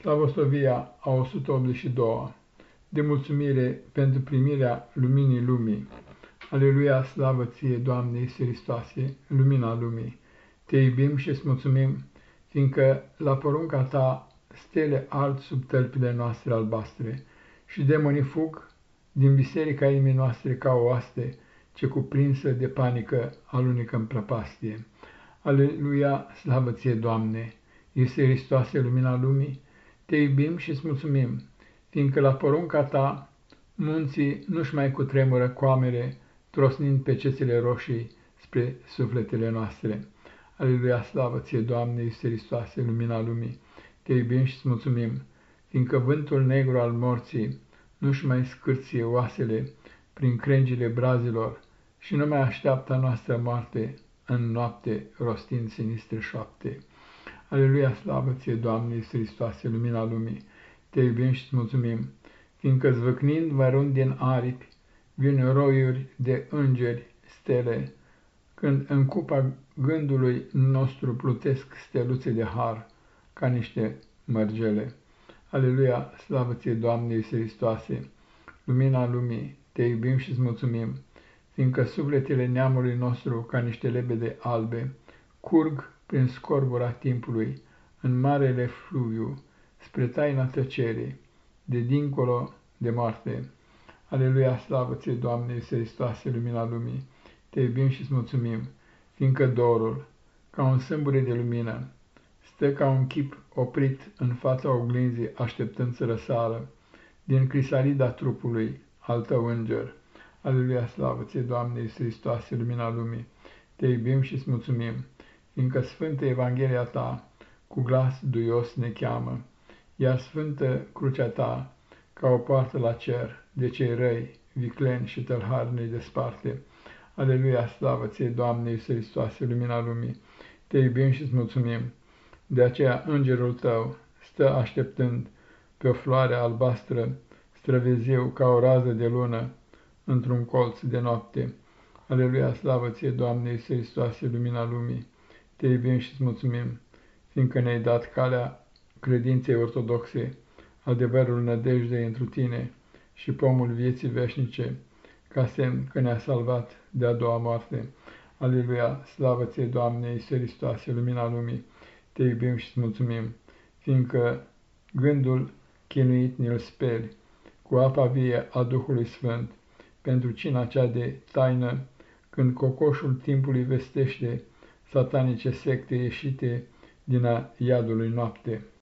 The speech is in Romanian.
Slavosovia a 182 de mulțumire pentru primirea luminii lumii. Aleluia, slavă ție, Doamne Iisus Hristoase, lumina lumii. Te iubim și îți mulțumim, fiindcă la porunca ta stele alt sub tălpile noastre albastre și demonii fug din biserica inimii noastre ca o oaste ce cuprinsă de panică alunecă în prăpastie. Aleluia, slavă ție, Doamne, Iisus Hristoase, lumina lumii, te iubim și îți mulțumim, fiindcă la porunca ta munții nu-și mai cutremură coamere, trosnind pe cețele roșii spre sufletele noastre. Aleluia, slavă ție, Doamne, Iisuse Hristoase, lumina lumii, te iubim și îți mulțumim, fiindcă vântul negru al morții nu-și mai scârție oasele prin crengile brazilor și nu mai așteaptă noastră moarte în noapte rostind sinistre șoapte. Aleluia, slavă ție, Doamne, Iisus Hristoase, lumina lumii, te iubim și îți mulțumim, fiindcă zvâcnind mărunt din aripi, vin roiuri de îngeri, stele, când în cupa gândului nostru plutesc steluțe de har, ca niște mărgele. Aleluia, slavă ție, Doamne Iisus Hristoase, lumina lumii, te iubim și îți mulțumim, fiindcă sufletele neamului nostru, ca niște lebede albe, curg prin scorbura timpului, în marele fluviu, spre taina tăcerii, de dincolo de moarte. Aleluia, slavă ție, Doamne, Iisus Hristoase, lumina lumii, te iubim și îți mulțumim, fiindcă dorul, ca un sâmbure de lumină, stă ca un chip oprit în fața oglinzii, așteptând să răsară, din crisalida trupului al tău înger. Aleluia, slavă ție, Doamne, Iisus Hristoase, lumina lumii, te iubim și îți mulțumim, fiindcă Sfântă Evanghelia ta, cu glas duios ne cheamă, iar Sfântă Crucea ta, ca o poartă la cer, de cei răi, vicleni și tălhari ne desparte. Aleluia, slavă ție, Doamne Iisus Hristoase, lumina lumii, te iubim și îți mulțumim. De aceea îngerul tău stă așteptând pe o floare albastră, străveziu ca o rază de lună, într-un colț de noapte. Aleluia, slavă ție, Doamne Iisus Hristoase, lumina lumii, te iubim și îți mulțumim, fiindcă ne-ai dat calea credinței ortodoxe, adevărul nădejdei întru tine și pomul vieții veșnice, ca semn că ne-a salvat de a doua moarte. Aleluia, slavă ție, Doamne, Iisus Hristoase, lumina lumii, te iubim și îți mulțumim, fiindcă gândul chinuit ne-l speli cu apa vie a Duhului Sfânt, pentru cina cea de taină, când cocoșul timpului vestește satanice secte ieșite din a iadului noapte.